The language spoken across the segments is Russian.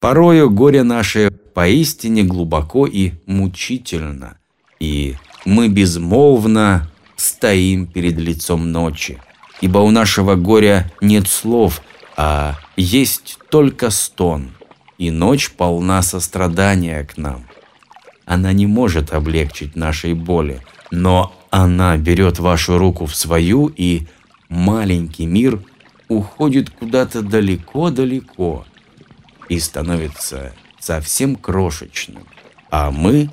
Порою горе наше поистине глубоко и мучительно, и мы безмолвно стоим перед лицом ночи, ибо у нашего горя нет слов, а есть только стон, и ночь полна сострадания к нам. Она не может облегчить нашей боли, но она берет вашу руку в свою, и маленький мир уходит куда-то далеко-далеко и становится совсем крошечным. А мы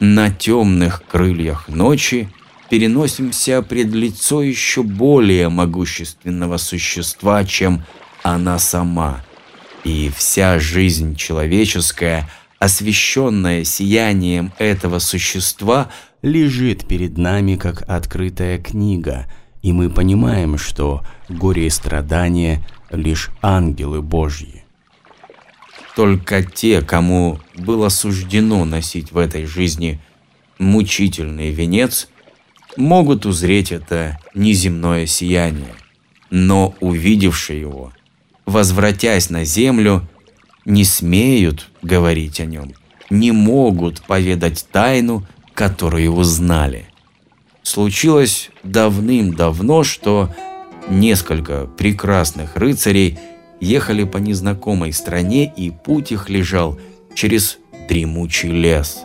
на темных крыльях ночи переносимся пред лицо еще более могущественного существа, чем она сама. И вся жизнь человеческая, освещенная сиянием этого существа, лежит перед нами, как открытая книга, и мы понимаем, что горе и страдания – лишь ангелы Божьи. Только те, кому было суждено носить в этой жизни мучительный венец, могут узреть это неземное сияние. Но увидевшие его, возвратясь на землю, не смеют говорить о нем, не могут поведать тайну, которую узнали. Случилось давным-давно, что несколько прекрасных рыцарей – ехали по незнакомой стране, и путь их лежал через дремучий лес,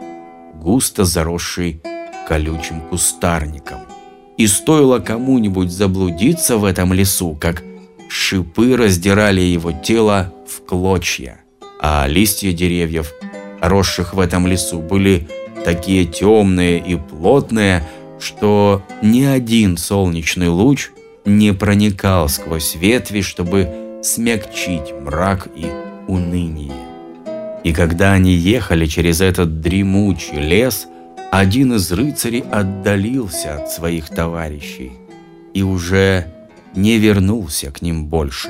густо заросший колючим кустарником. И стоило кому-нибудь заблудиться в этом лесу, как шипы раздирали его тело в клочья, а листья деревьев, росших в этом лесу, были такие темные и плотные, что ни один солнечный луч не проникал сквозь ветви, чтобы смягчить мрак и уныние. И когда они ехали через этот дремучий лес, один из рыцарей отдалился от своих товарищей и уже не вернулся к ним больше.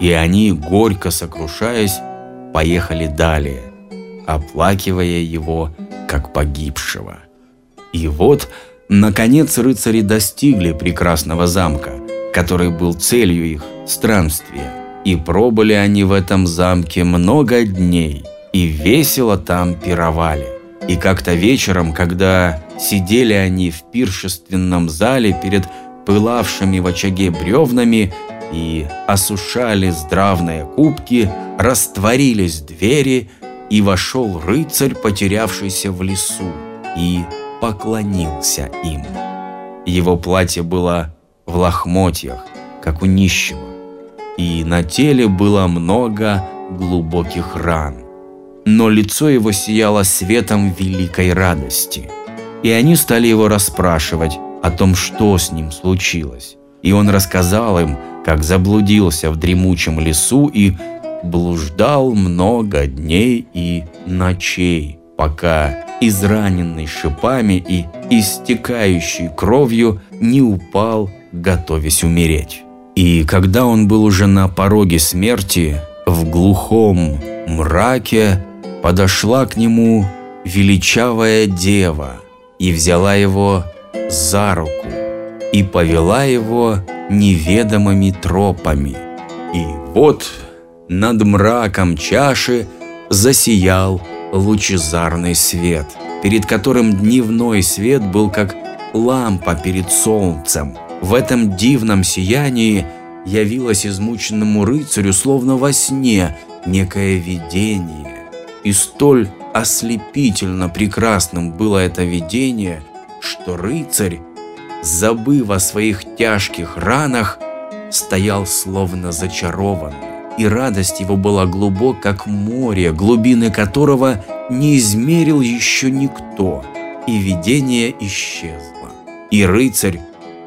И они, горько сокрушаясь, поехали далее, оплакивая его как погибшего. И вот, наконец, рыцари достигли прекрасного замка, который был целью их странствия. И пробыли они в этом замке много дней, и весело там пировали. И как-то вечером, когда сидели они в пиршественном зале перед пылавшими в очаге бревнами и осушали здравные кубки, растворились двери, и вошел рыцарь, потерявшийся в лесу, и поклонился им. Его платье было в лохмотьях, как у нищего и на теле было много глубоких ран. Но лицо его сияло светом великой радости. И они стали его расспрашивать о том, что с ним случилось. И он рассказал им, как заблудился в дремучем лесу и блуждал много дней и ночей, пока израненный шипами и истекающий кровью не упал, готовясь умереть. И когда он был уже на пороге смерти, в глухом мраке подошла к нему величавая дева и взяла его за руку и повела его неведомыми тропами. И вот над мраком чаши засиял лучезарный свет, перед которым дневной свет был как лампа перед солнцем – в этом дивном сиянии явилось измученному рыцарю, словно во сне, некое видение. И столь ослепительно прекрасным было это видение, что рыцарь, забыв о своих тяжких ранах, стоял словно зачарованный. И радость его была глубок, как море, глубины которого не измерил еще никто. И видение исчезло. И рыцарь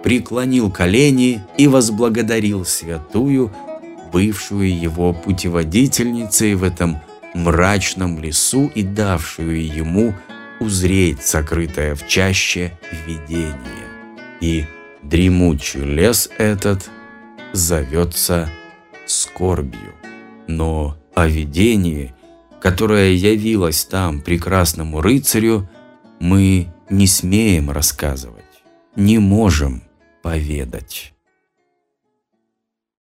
преклонил колени и возблагодарил святую, бывшую его путеводительницей в этом мрачном лесу и давшую ему узреть сокрытое в чаще видение. И дремучий лес этот зовется скорбью. Но о видении, которое явилось там прекрасному рыцарю, мы не смеем рассказывать, не можем поведать.